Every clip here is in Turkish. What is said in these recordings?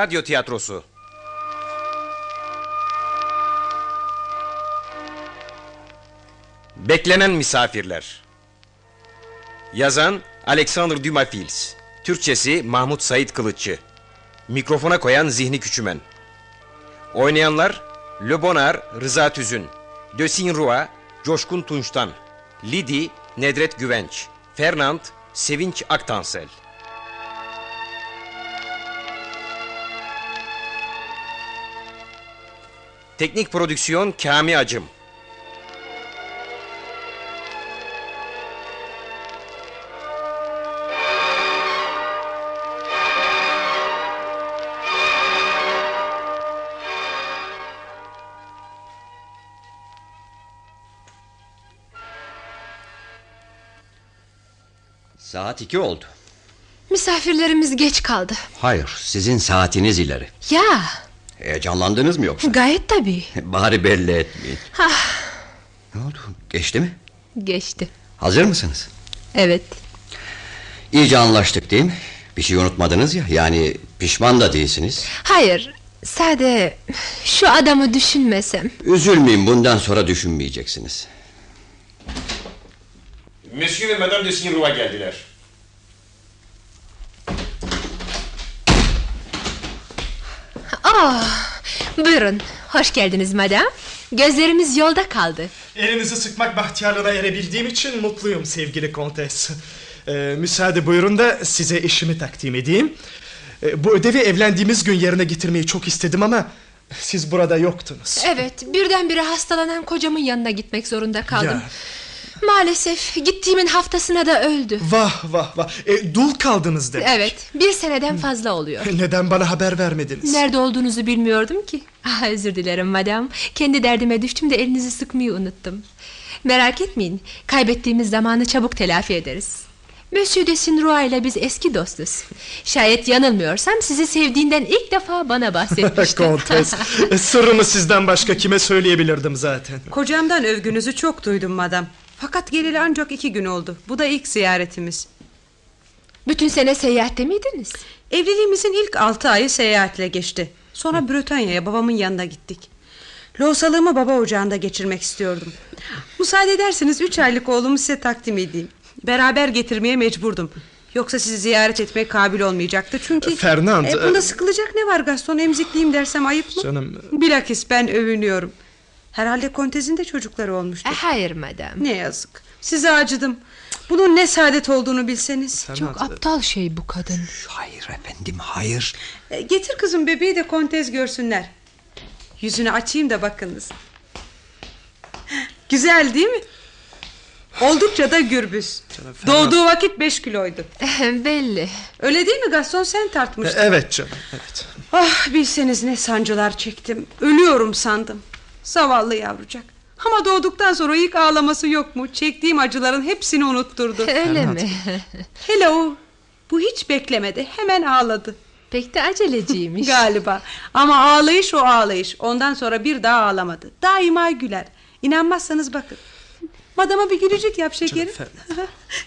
Radyo Tiyatrosu. Beklenen Misafirler. Yazan Alexander Dumas Fils. Türkçesi Mahmut Sait Kılıççı. Mikrofona koyan Zihni Küçümen. Oynayanlar Le Bonar Rıza Tüzün Dösin Rua Coşkun Tunçtan Lidi Nedret Güvenç Fernand Sevinç Aktansel Teknik Prodüksiyon Kami Acım Saat iki oldu. Misafirlerimiz geç kaldı. Hayır sizin saatiniz ileri. Ya Heyecanlandınız mı yoksa? gayet tabii. Bari belli etmeyin. Ah, Ne oldu? Geçti mi? geçti. Hazır mısınız? Evet. İyice anlaştık değil mi? Bir şey unutmadınız ya. Yani pişman da değilsiniz. Hayır. Sade şu adamı düşünmesem. Üzülmeyin bundan sonra düşünmeyeceksiniz. Monsieur ve Madame de Signy Roi geldiler. Ah, buyurun. Hoş geldiniz madam. Gözlerimiz yolda kaldı. Elinizi sıkmak bahtiyarlığına erebildiğim için mutluyum sevgili kontes. Ee, müsaade buyurun da size işimi takdim edeyim. Ee, bu ödevi evlendiğimiz gün yerine getirmeyi çok istedim ama siz burada yoktunuz. Evet, birdenbire hastalanan kocamın yanına gitmek zorunda kaldım. Ya. Maalesef gittiğimin haftasına da öldü. Vah vah vah. E, dul kaldınız demek. Evet, bir seneden fazla oluyor. Neden bana haber vermediniz? Nerede olduğunuzu bilmiyordum ki. Ah, özür dilerim madam. Kendi derdime düştüm de elinizi sıkmayı unuttum. Merak etmeyin. Kaybettiğimiz zamanı çabuk telafi ederiz. Monsieur de Sinroa ile biz eski dostuz. Şayet yanılmıyorsam sizi sevdiğinden ilk defa bana bahsetmişti. kontes. sırrımı sizden başka kime söyleyebilirdim zaten. Kocamdan övgünüzü çok duydum madam. Fakat geleli ancak iki gün oldu. Bu da ilk ziyaretimiz. Bütün sene seyahatte miydiniz? Evliliğimizin ilk altı ayı seyahatle geçti. Sonra Britanya'ya babamın yanına gittik. Lohusalığımı baba ocağında geçirmek istiyordum. Müsaade ederseniz üç aylık oğlumu size takdim edeyim. Beraber getirmeye mecburdum. Yoksa sizi ziyaret etmeye kabil olmayacaktı. Çünkü... Fernand, E, e- bunda sıkılacak ne var Gaston? Emzikliyim dersem ayıp mı? Canım- Bilakis ben övünüyorum. Herhalde kontezin de çocukları olmuştur. Eh, hayır madam. Ne yazık. Size acıdım. Bunun ne saadet olduğunu bilseniz. Çok aptal şey bu kadın. Hayır efendim hayır. E, getir kızım bebeği de kontez görsünler. Yüzünü açayım da bakınız. Güzel değil mi? Oldukça da gürbüz. Doğduğu vakit beş kiloydu. Belli. Öyle değil mi Gaston sen E, tartmıştın. evet canım evet. Ah bilseniz ne sancılar çektim. Ölüyorum sandım. Zavallı yavrucak. Ama doğduktan sonra ilk ağlaması yok mu? Çektiğim acıların hepsini unutturdu. Öyle mi? Hele o. Bu hiç beklemedi. Hemen ağladı. Pek de aceleciymiş. Galiba. Ama ağlayış o ağlayış. Ondan sonra bir daha ağlamadı. Daima güler. İnanmazsanız bakın. Madama bir gülücük yap şekerim.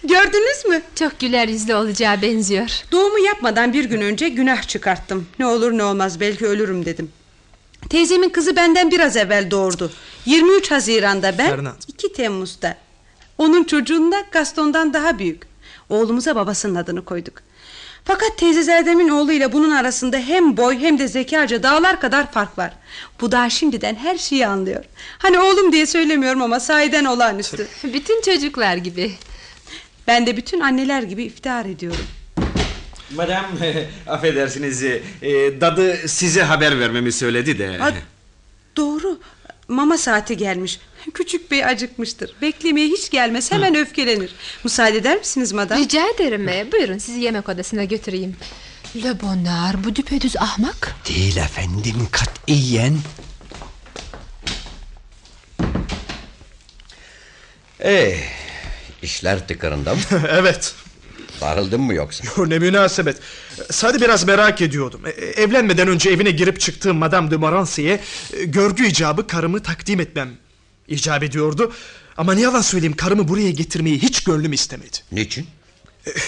Gördünüz mü? Çok güler yüzlü olacağı benziyor. Doğumu yapmadan bir gün önce günah çıkarttım. Ne olur ne olmaz belki ölürüm dedim. Teyzemin kızı benden biraz evvel doğurdu. 23 Haziran'da ben, Fernand. 2 Temmuz'da. Onun çocuğunda Gaston'dan daha büyük. Oğlumuza babasının adını koyduk. Fakat teyze Zerdem'in oğluyla bunun arasında hem boy hem de zekaca dağlar kadar fark var. Bu daha şimdiden her şeyi anlıyor. Hani oğlum diye söylemiyorum ama sahiden olağanüstü. Bütün çocuklar gibi. Ben de bütün anneler gibi iftihar ediyorum. Madame affedersiniz e, dadı size haber vermemi söyledi de. Ha, doğru. Mama saati gelmiş. Küçük bey acıkmıştır. Beklemeye hiç gelmez hemen öfkelenir. Müsaade eder misiniz madam? Rica ederim. e, Buyurun sizi yemek odasına götüreyim. Le Bonheur bu düpedüz ahmak. Değil efendim katiyen. Ee, işler tıkırında mı? evet. Sarıldın mı yoksa? Ne münasebet. Sadece biraz merak ediyordum. E, Evlenmeden önce evine girip çıktığım Madame de Montmorency'ye e, görgü icabı karımı takdim etmem icap ediyordu. Ama ne yalan söyleyeyim karımı buraya getirmeyi hiç gönlüm istemedi. Niçin?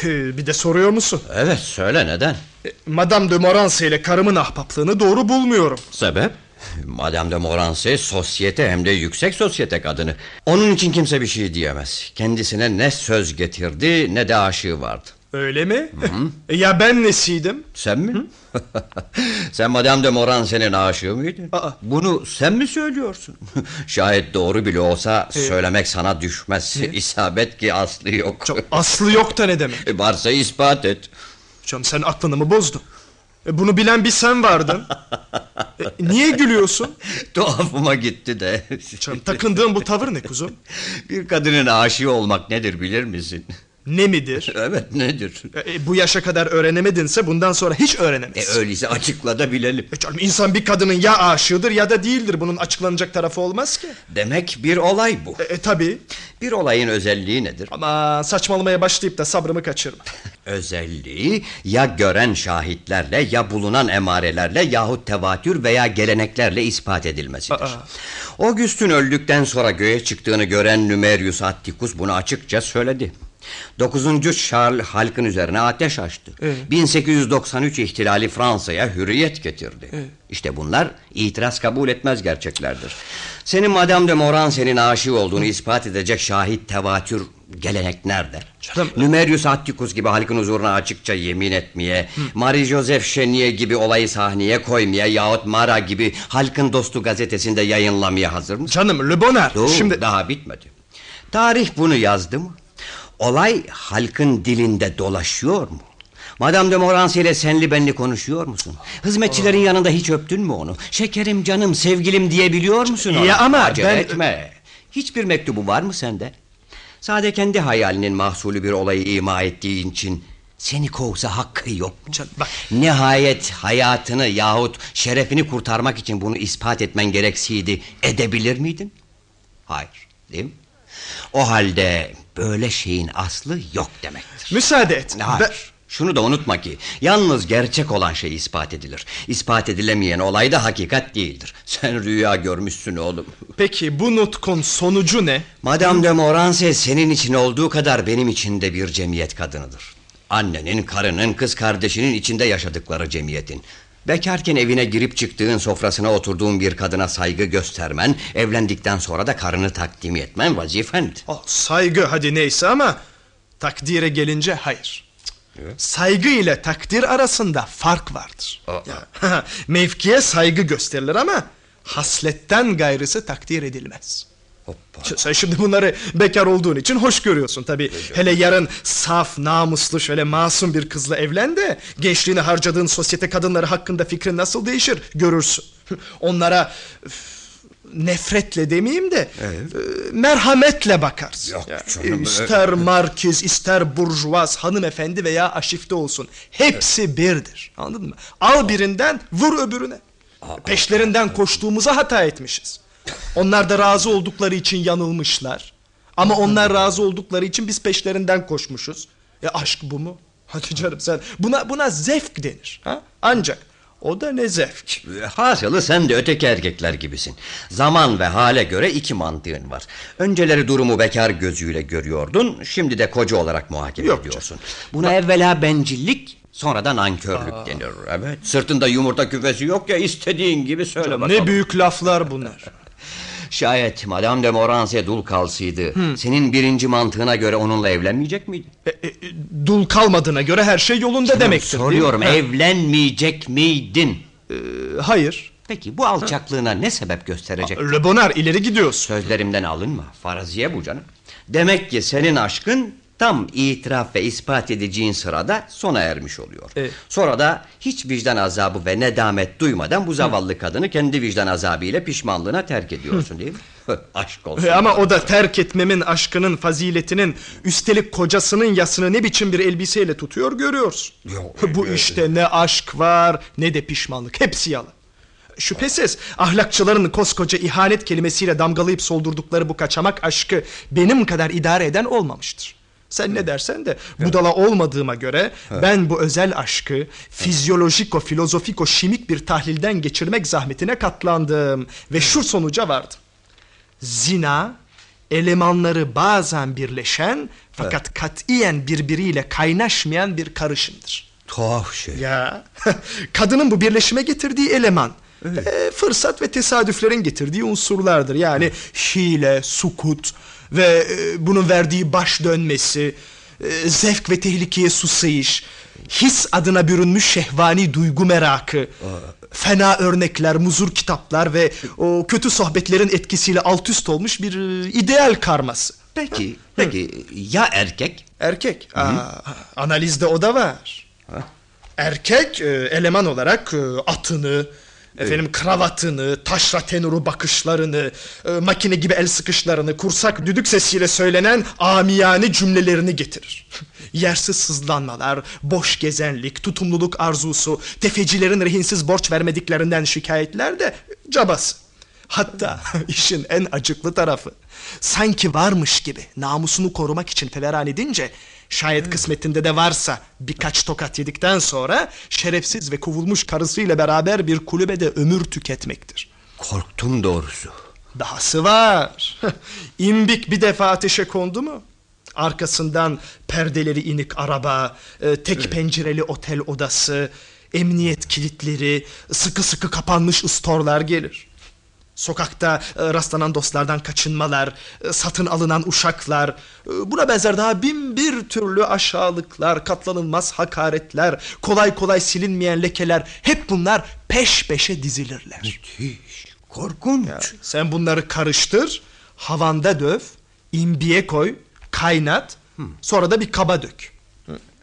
E, bir de soruyor musun? Evet söyle neden? E, Madame de Morancy ile karımın ahbaplığını doğru bulmuyorum. Sebep? Madame de Morancy sosyete hem de yüksek sosyete kadını. Onun için kimse bir şey diyemez. Kendisine ne söz getirdi ne de aşığı vardı. Öyle mi? E, ya ben nesiydim? Sen mi? sen Madame de Morancy'nin aşığı mıydın? Aa. Bunu sen mi söylüyorsun? Şayet doğru bile olsa söylemek sana düşmez. İsabet ki aslı yok. Canım, aslı yok da ne demek? E, Varsa ispat et. Canım sen aklını mı bozdun? E, bunu bilen bir sen vardın. E, niye gülüyorsun? Tuhafıma gitti de. Canım takındığın bu tavır ne kuzum? Bir kadının aşığı olmak nedir bilir misin? Ne midir? Evet nedir? E, bu yaşa kadar öğrenemedinse bundan sonra hiç E, öğrenemezsin. öyleyse açıkla da bilelim. E canım insan bir kadının ya aşığıdır ya da değildir. Bunun açıklanacak tarafı olmaz ki. Demek bir olay bu. E, e tabi. Bir olayın özelliği nedir? Ama saçmalamaya başlayıp da sabrımı kaçırma. Özelliği ya gören şahitlerle ya bulunan emarelerle yahut tevatür veya geleneklerle ispat edilmesidir. Aa. August'un öldükten sonra göğe çıktığını gören Numerius Atticus bunu açıkça söyledi. 9. Charles halkın üzerine ateş açtı. Evet. 1893 ihtilali Fransa'ya hürriyet getirdi. İşte bunlar itiraz kabul etmez gerçeklerdir. Senin Madame de Morancy'nin aşığı olduğunu ispat edecek şahit tevatür gelenek nerede? Canım- Numerius Atticus gibi halkın huzuruna açıkça yemin etmeye, Marie Joseph Chenier gibi olayı sahneye koymaya yahut Mara gibi halkın dostu gazetesinde yayınlamaya hazır mısın? Canım Le Bonheur. Dur, Şimdi daha bitmedi. Tarih bunu yazdı mı? Olay halkın dilinde dolaşıyor mu? Madame de Morancy ile senli benli konuşuyor musun? Hizmetçilerin yanında hiç öptün mü onu? Şekerim canım sevgilim diyebiliyor musun ona? Ya ama Acele ben- etme. Hiçbir mektubu var mı sende? Sade kendi hayalinin mahsulü bir olayı ima ettiğin için seni kovsa hakkı yok mu? Canım bak- Nihayet hayatını yahut şerefini kurtarmak için bunu ispat etmen gereksiydi. Edebilir miydin? Hayır, değil mi? O halde böyle şeyin aslı yok demektir. müsaade et. Hayır. Ben- Şunu da unutma ki yalnız gerçek olan şey ispat edilir. İspat edilemeyen olay da hakikat değildir. Sen rüya görmüşsün oğlum. Peki bu nutkun sonucu ne? Madame de Morancy senin için olduğu kadar benim için de bir cemiyet kadınıdır. Annenin, karının, kız kardeşinin içinde yaşadıkları cemiyetin. Bekarken evine girip çıktığın sofrasına oturduğun bir kadına saygı göstermen... ...evlendikten sonra da karını takdim etmen vazifendi. Oh, saygı hadi neyse ama takdire gelince hayır. Saygı ile takdir arasında fark vardır. Mevkiye saygı gösterilir ama hasletten gayrısı takdir edilmez. Hoppa. Sen şimdi bunları bekar olduğun için hoş görüyorsun tabi. Hele yarın saf, namuslu, şöyle masum bir kızla evlen de... ...gençliğini harcadığın sosyete kadınları hakkında fikrin nasıl değişir görürsün. Onlara nefretle demeyeyim de... e, ...merhametle bakarsın. Yok canım, İster markiz, ister burjuvaz, hanımefendi veya aşifte olsun. Hepsi birdir. Anladın mı? Al birinden, vur öbürüne. Peşlerinden koştuğumuza hata etmişiz. Onlar da razı oldukları için yanılmışlar. Ama onlar razı oldukları için biz peşlerinden koşmuşuz. Ya aşk bu mu? Hadi canım sen buna buna zevk denir. Ha? Ancak o da ne zevk. Hasılı sen de öteki erkekler gibisin. Zaman ve hale göre iki mantığın var. Önceleri durumu bekar gözüyle görüyordun. Şimdi de koca olarak muhakeme Yok ediyorsun. Buna evvela bencillik sonradan nankörlük denir. Evet. Sırtında yumurta küfesi yok ya istediğin gibi söyle bakalım. Ne büyük laflar bunlar. Şayet Madame de Morancy dul kalsaydı senin birinci mantığına göre onunla evlenmeyecek miydin? E, e, dul kalmadığına göre her şey yolunda demektir. değil mi? Soruyorum Ha, evlenmeyecek miydin? e, hayır. Peki bu alçaklığına ne sebep gösterecek? Le Bonheur ileri gidiyorsun. Sözlerimden alınma. Faraziye bu canım. Demek ki senin aşkın tam itiraf ve ispat edeceğin sırada sona ermiş oluyor. Evet. Sonra da hiç vicdan azabı ve nedamet duymadan bu zavallı kadını kendi vicdan azabıyla pişmanlığına terk ediyorsun değil mi? Aşk olsun. E, ama o da terk etmemin aşkının faziletinin üstelik kocasının yasını ne biçim bir elbiseyle tutuyor görüyorsun. Yok, Bu işte ne aşk var ne de pişmanlık hepsi yalan. Şüphesiz ahlakçıların koskoca ihanet kelimesiyle damgalayıp soldurdukları bu kaçamak aşkı benim kadar idare eden olmamıştır. Sen ne dersen de. Budala olmadığıma göre ben bu özel aşkı fizyolojiko, filozofiko, şimik bir tahlilden geçirmek zahmetine katlandım. Ve şu sonuca vardım. Zina elemanları bazen birleşen fakat katiyen birbiriyle kaynaşmayan bir karışımdır. Tuhaf şey. Ya. Kadının bu birleşime getirdiği eleman e, fırsat ve tesadüflerin getirdiği unsurlardır. Yani hile, sukut ve e, bunun verdiği baş dönmesi, e, zevk ve tehlikeye susayış, his adına bürünmüş şehvani duygu merakı, fena örnekler, muzur kitaplar ve o kötü sohbetlerin etkisiyle alt üst olmuş bir e, ideal karması. Peki, peki ya erkek? Erkek. Aa, analizde o da var. Erkek e, eleman olarak atını, efendim kravatını, taşra tenuru bakışlarını, e, makine gibi el sıkışlarını, kursak düdük sesiyle söylenen amiyane cümlelerini getirir. Yersiz sızlanmalar, boş gezenlik, tutumluluk arzusu, tefecilerin rehinsiz borç vermediklerinden şikayetler de cabası. Hatta işin en acıklı tarafı sanki varmış gibi namusunu korumak için feveran edince şayet kısmetinde de varsa birkaç tokat yedikten sonra şerefsiz ve kovulmuş karısıyla beraber bir kulübede ömür tüketmektir. Korktum doğrusu. Dahası var. İmbik bir defa ateşe kondu mu? Arkasından perdeleri inik araba, e, tek pencereli otel odası, emniyet kilitleri, sıkı sıkı kapanmış ıstorlar gelir. Sokakta e, rastlanan dostlardan kaçınmalar, e, satın alınan uşaklar, e, buna benzer daha bin bir türlü aşağılıklar, katlanılmaz hakaretler, kolay kolay silinmeyen lekeler hep bunlar peş peşe dizilirler. Müthiş, korkunç. Sen bunları karıştır, havanda döv, imbiye koy, kaynat, sonra da bir kaba dök.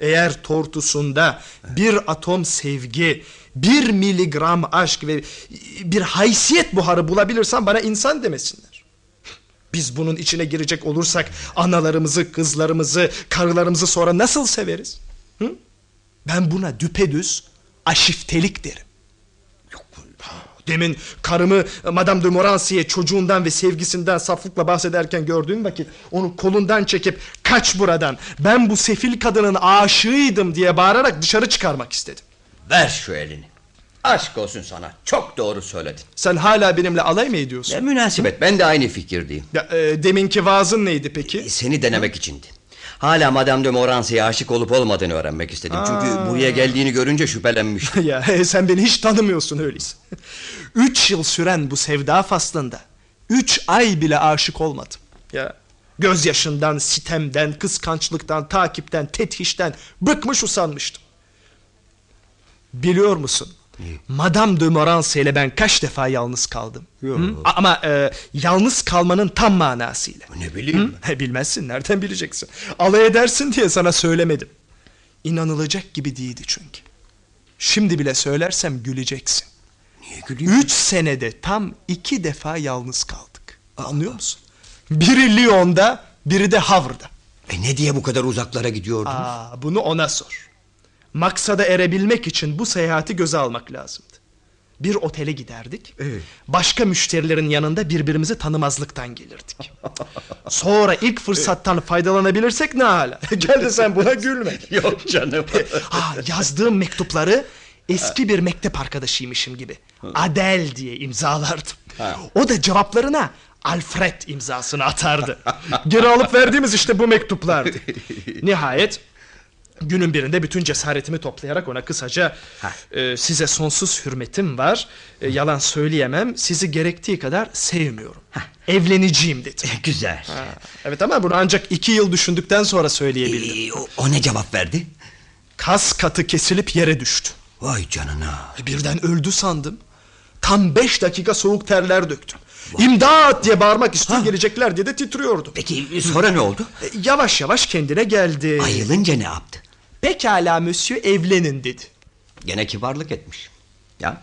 Eğer tortusunda bir atom sevgi, bir miligram aşk ve bir haysiyet buharı bulabilirsen bana insan demesinler. Biz bunun içine girecek olursak analarımızı, kızlarımızı, karılarımızı sonra nasıl severiz? Hı? Ben buna düpedüz aşiftelik derim. Demin karımı Madame de Morancy'ye çocuğundan ve sevgisinden saflıkla bahsederken gördüğüm vakit onu kolundan çekip kaç buradan ben bu sefil kadının aşığıydım diye bağırarak dışarı çıkarmak istedim. Ver şu elini. Aşk olsun sana. Çok doğru söyledin. Sen hala benimle alay mı ediyorsun? Ne münasebet ben de aynı fikirdeyim. Ya, e, deminki vaazın neydi peki? Seni denemek içindi. Hala Madame de Morancy'ye aşık olup olmadığını öğrenmek istedim. Çünkü buraya geldiğini görünce şüphelenmiştim. ya e, sen beni hiç tanımıyorsun öyleyse. Üç yıl süren bu sevda faslında üç ay bile aşık olmadım. Ya gözyaşından, sitemden, kıskançlıktan, takipten, tetkişten bıkmış usanmıştım. Biliyor musun? Madame de Morancy ile ben kaç defa yalnız kaldım. Hı? Ama e, yalnız kalmanın tam manasıyla. Ne bileyim. He, Bilmezsin nereden bileceksin. Alay edersin diye sana söylemedim. İnanılacak gibi değildi çünkü. Şimdi bile söylersem güleceksin. Niye gülüyorsun? Üç senede tam iki defa yalnız kaldık. Anlıyor musun? Biri Lyon'da, biri de Havre'da. E ne diye bu kadar uzaklara gidiyordunuz? Aa, bunu ona sor. Maksada erebilmek için bu seyahati göze almak lazımdı. Bir otele giderdik. Evet. Başka müşterilerin yanında birbirimizi tanımazlıktan gelirdik. Sonra ilk fırsattan faydalanabilirsek ne hala? Gel de sen buna gülme. Yok canım. Ha, yazdığım mektupları eski bir mektep arkadaşıymışım gibi. Adel diye imzalardım. O da cevaplarına Alfred imzasını atardı. Geri alıp verdiğimiz işte bu mektuplardı. Nihayet günün birinde bütün cesaretimi toplayarak ona kısaca e, size sonsuz hürmetim var. E, yalan söyleyemem. Sizi gerektiği kadar sevmiyorum. Evleneceğim dedim. Güzel. Ha, Evet ama bunu ancak iki yıl düşündükten sonra söyleyebildim. E, o, o ne cevap verdi? Kas katı kesilip yere düştü. Vay canına. Birden öldü sandım. Tam beş dakika soğuk terler döktüm. İmdat diye bağırmak istiyor gelecekler diye de titriyordum. Peki e, sonra ne oldu? E, Yavaş yavaş kendine geldi. Ayılınca ne yaptı? Pekala monsieur evlenin dedi. Gene kibarlık etmiş. Ya.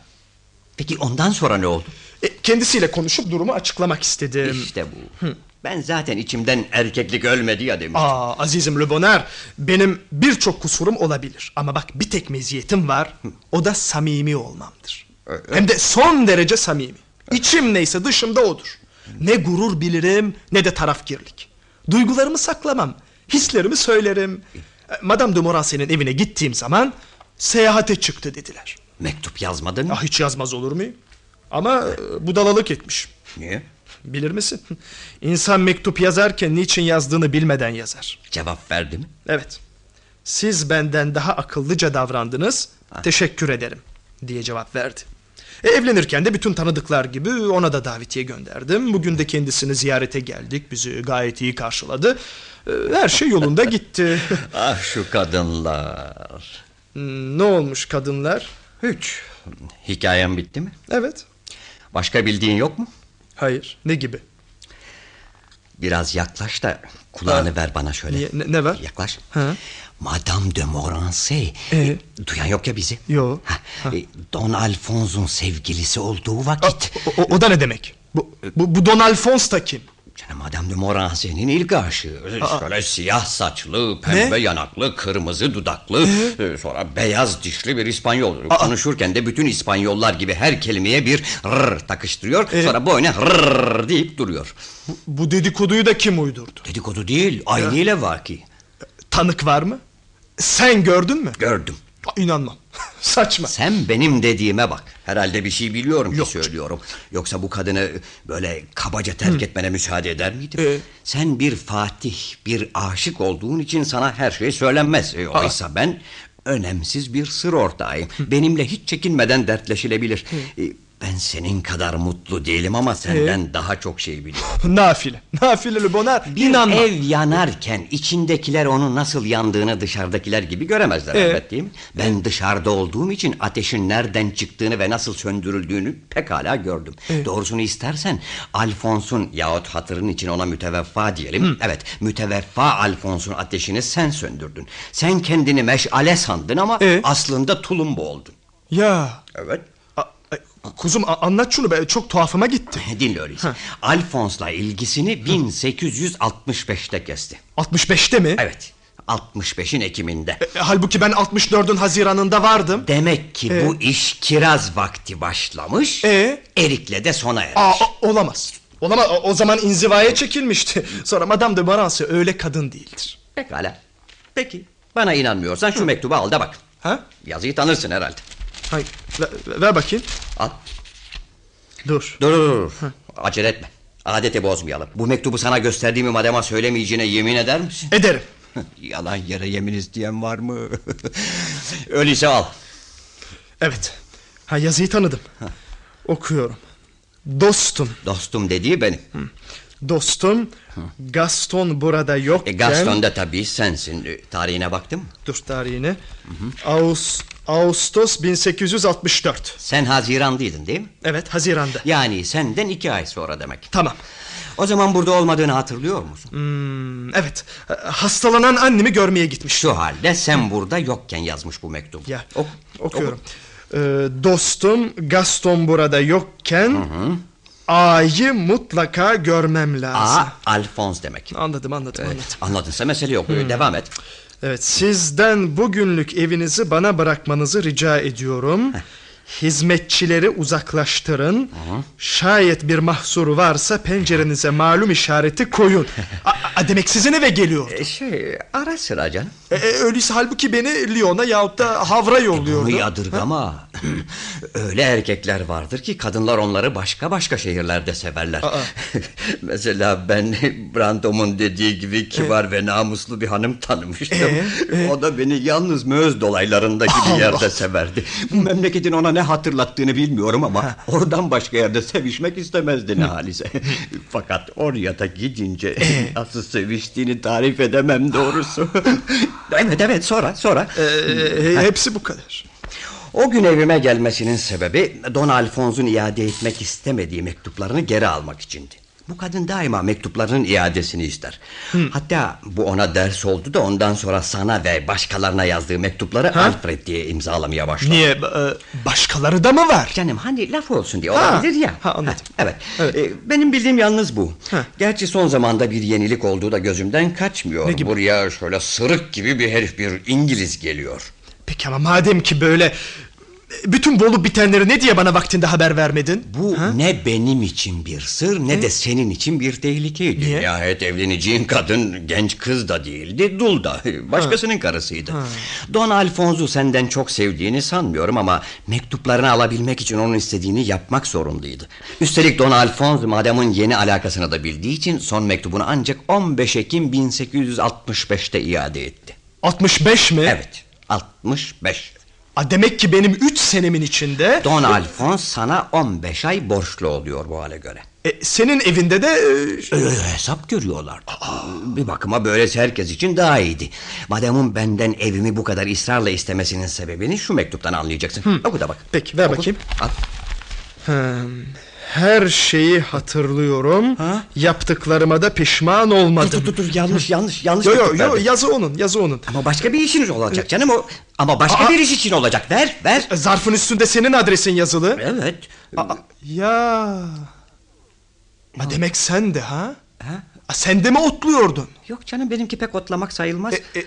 Peki ondan sonra ne oldu? E, kendisiyle konuşup durumu açıklamak istedim. İşte bu. Ben zaten içimden erkeklik ölmedi ya demiştim. Aa azizim Le Bonheur, benim birçok kusurum olabilir. Ama bak bir tek meziyetim var. O da samimi olmamdır. Hem de son derece samimi. İçim neyse dışımda odur. Ne gurur bilirim ne de tarafgirlik. Duygularımı saklamam. Hislerimi söylerim. Madame de Morancy'nin evine gittiğim zaman seyahate çıktı dediler. Mektup yazmadın mı? Ah hiç yazmaz olur muyum? Ama e, budalalık etmiş. Niye? Bilir misin? İnsan mektup yazarken niçin yazdığını bilmeden yazar. Cevap verdi mi? Evet. Siz benden daha akıllıca davrandınız. Teşekkür ederim diye cevap verdi. E, evlenirken de bütün tanıdıklar gibi ona da davetiye gönderdim. Bugün de kendisini ziyarete geldik. Bizi gayet iyi karşıladı. E, her şey yolunda gitti. Ah şu kadınlar. Hmm, ne olmuş kadınlar? Hiç. Hikayem bitti mi? Evet. Başka bildiğin yok mu? Hayır. Ne gibi? Biraz yaklaş da kulağını Ha. ver bana şöyle. Niye- ne- ne var? Yaklaş. Ha. Madame de Montmorency. Ee? Duyan yok ya bizi. Yo. Ha, Ha. e, Don Alfonso'nun sevgilisi olduğu vakit. o, o- o da ne demek? Bu, bu, bu Don Alphonse da kim? Madame de Montmorency'nin ilk aşığı. Şöyle siyah saçlı, pembe Ne? yanaklı, kırmızı dudaklı. e, Sonra beyaz dişli bir İspanyol. Konuşurken de bütün İspanyollar gibi her kelimeye bir rrr takıştırıyor. Ee? Sonra boyuna rrr deyip duruyor. Bu, bu dedikoduyu da kim uydurdu? Dedikodu değil, aynı ile vaki. Tanık var mı? Sen gördün mü? Gördüm. Aa, İnanmam. Saçma. Sen benim dediğime bak. Herhalde bir şey biliyorum Yok. ki söylüyorum. Yoksa bu kadını böyle kabaca terk etmene müsaade eder miydim? Ee? Sen bir fatih, bir aşık olduğun için sana her şey söylenmez. E, Oysa ben önemsiz bir sır ortağıyım. Benimle hiç çekinmeden dertleşilebilir. E, Ben senin kadar mutlu değilim ama senden daha çok şey biliyorum. Nafile. Nafileli bonar. Bir İnanmam. ev yanarken içindekiler onun nasıl yandığını dışarıdakiler gibi göremezler Ee? elbet değil mi? Ben dışarıda olduğum için ateşin nereden çıktığını ve nasıl söndürüldüğünü pekala gördüm. Doğrusunu istersen Alfons'un yahut hatırın için ona müteveffa diyelim. Evet müteveffa Alfons'un ateşini sen söndürdün. Sen kendini meşale sandın ama Ee? aslında tulumbu oldun. Ya. Evet. Kuzum anlat şunu be. Çok tuhafıma gitti. Dinle öyleyse. Alfons'la ilgisini 1865'te kesti. 65'te mi? Evet. 65'in Ekim'inde. E, halbuki ben 64'ün Haziran'ında vardım. Demek ki bu iş kiraz vakti başlamış. Ee? Erik'le de sona ermiş. Aa, olamaz. Olamaz. O, zaman inzivaya çekilmişti. Sonra Madame de Montmorency öyle kadın değildir. Pekala. Peki. Bana inanmıyorsan şu mektubu al da bak. Ha? Yazıyı tanırsın herhalde. Hay, ver, ver bakayım. Al. Dur. Dur dur dur. Acele etme. Adeti bozmayalım. Bu mektubu sana gösterdiğimi madema söylemeyeceğine yemin eder misin? Ederim. Yalan yere yemin isteyen var mı? Öyleyse al. Evet. Ha yazıyı tanıdım. Okuyorum. Dostum. Dostum dediği benim. Dostum Gaston burada yokken... E, Gaston da tabii sensin. E, Tarihine baktın mı? Dur tarihine. Ağustos, Ağustos 1864. Sen Haziran'daydın değil mi? Evet Haziran'da. Yani senden iki ay sonra demek. Tamam. O zaman burada olmadığını hatırlıyor musun? Hmm, evet. Hastalanan annemi görmeye gitmiş. Şu halde sen burada yokken yazmış bu mektubu. Ya Ok- okuyorum. Ee, dostum Gaston burada yokken A'yı mutlaka görmem lazım. A. Alfons demek. Anladım anladım anladım. Anladınsa mesele yok. Devam et. Evet sizden bugünlük evinizi bana bırakmanızı rica ediyorum. Hizmetçileri uzaklaştırın. Şayet bir mahsuru varsa pencerenize malum işareti koyun. A- a- demek sizin eve geliyor. E, şey ara sıra canım. E, e, öyleyse halbuki beni Lyon'a yahut da Havra yolluyordu. Bunu yadırgama. Öyle erkekler vardır ki kadınlar onları başka başka şehirlerde severler. Mesela ben Brandom'un dediği gibi kibar ve namuslu bir hanım tanımıştım. Ee, O da beni yalnız Möz dolaylarındaki bir yerde severdi. Bu memleketin ona ne hatırlattığını bilmiyorum ama oradan başka yerde sevişmek istemezdi ne halise. Fakat oraya da gidince nasıl seviştiğini tarif edemem doğrusu. evet evet sonra sonra. E, e, hepsi bu kadar. O gün evime gelmesinin sebebi Don Alfonso'nun iade etmek istemediği mektuplarını geri almak içindi. Bu kadın daima mektuplarının iadesini ister. Hatta bu ona ders oldu da ondan sonra sana ve başkalarına yazdığı mektupları Alfred diye imzalamaya başladı. Niye? e, başkaları da mı var? Canım hani laf olsun diye Ha, olabilir ya. ha, anladım. evet. Evet. Ee, benim bildiğim yalnız bu. Ha. Gerçi son zamanda bir yenilik olduğu da gözümden kaçmıyor. Buraya şöyle sırık gibi bir herif bir İngiliz geliyor. Peki ama madem ki böyle Bütün bu olup bitenleri ne diye bana vaktinde haber vermedin? Bu ne benim için bir sır ne de senin için bir tehlikeydi. Niye? Nihayet evleneceğin kadın genç kız da değildi, dul da. Başkasının karısıydı. Don Alfonso senden çok sevdiğini sanmıyorum ama mektuplarını alabilmek için onun istediğini yapmak zorundaydı. Üstelik Don Alfonso madamın yeni alakasını da bildiği için son mektubunu ancak 15 Ekim 1865'te iade etti. 65 mi? Evet, 65. A, demek ki benim 3 senemin içinde... Don Alfonso sana 15 ay borçlu oluyor bu hale göre. E, senin evinde de... e, hesap görüyorlar. Bir bakıma böylesi herkes için daha iyiydi. Madamın benden evimi bu kadar ısrarla istemesinin sebebini şu mektuptan anlayacaksın. Oku da bak. Peki ver Oku. bakayım. Al. Hmm, Her şeyi hatırlıyorum. Ha? Yaptıklarıma da pişman olmadım. Dur dur dur yanlış yanlış yanlış Yo yo mektup yo yazı onun yazı onun. Ama başka bir işiniz olacak canım o. Ama başka Aa! bir iş için olacak. Ver ver. E, Zarfın üstünde senin adresin yazılı. Evet. Aa, ya. Ha, demek sen de ha? Ha? Sen de mi otluyordun? Yok canım benimki pek otlamak sayılmaz. E, e,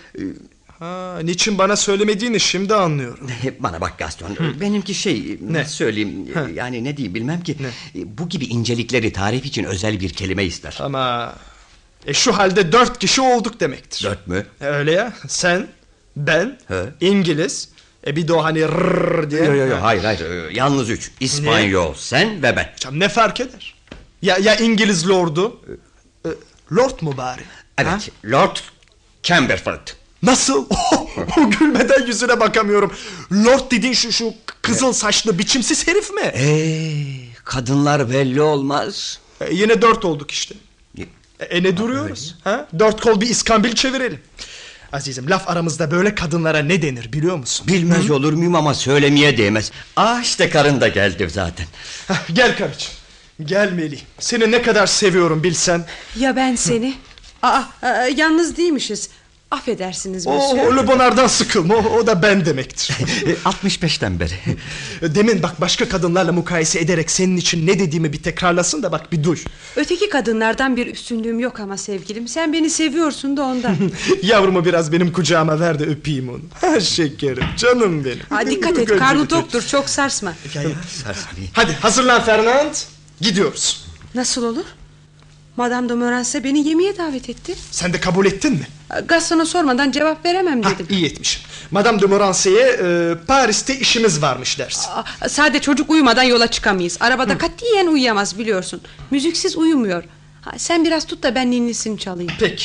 ha, niçin bana söylemediğini şimdi anlıyorum. Bana bak Gaston benimki şey Ne? söyleyeyim yani ne diyeyim bilmem ki bu gibi incelikleri tarif için özel bir kelime ister. Ama e, şu halde dört kişi olduk demektir. Dört mü? E, öyle ya sen, ben, He. İngiliz, e bir de o hani rrrr diye. Yo, yo, yo, Ha. hayır hayır Ee, yalnız üç İspanyol sen ve ben Canım ne fark eder? Ya ya İngiliz lordu? E, Lord mu bari? Evet Ha? Lord Camberford Nasıl? Gülmeden yüzüne bakamıyorum. Lord dediğin şu şu kızıl saçlı biçimsiz herif mi? Eee kadınlar belli olmaz E, yine dört olduk işte. E, e, ne duruyoruz? Ha? Dört kol bir iskambil çevirelim. Azizim laf aramızda böyle kadınlara ne denir biliyor musun? Bilmez olur muyum ama söylemeye değmez Ah işte karın da geldi zaten Hah, Gel karıcığım. Gel Melih. Seni ne kadar seviyorum bilsen. Ya ben seni? Aa, e, yalnız değilmişiz. Affedersiniz O, Monsieur. o Le Bonard'dan sıkılma. O, o da ben demektir. 65'ten beri Demin bak başka kadınlarla mukayese ederek senin için ne dediğimi bir tekrarlasın da bak bir duy. Öteki kadınlardan bir üstünlüğüm yok ama sevgilim. Sen beni seviyorsun da ondan. Yavrumu biraz benim kucağıma ver de öpeyim onu. Ha şekerim canım benim. Ha, dikkat et karnı toktur çok sarsma. Gel, gel. Hadi hazırlan Fernand. Gidiyoruz. Nasıl olur? Madame de Moranse beni yemeğe davet etti. Sen de kabul ettin mi? Gaston'a sormadan cevap veremem Ha, dedim. iyi etmişim. Madame de Morance'ye e, Paris'te işimiz varmış dersin. Aa, Sade çocuk uyumadan yola çıkamayız. Arabada katiyen uyuyamaz biliyorsun. Müziksiz uyumuyor. Ha, sen biraz tut da ben ninnisini çalayım. Peki.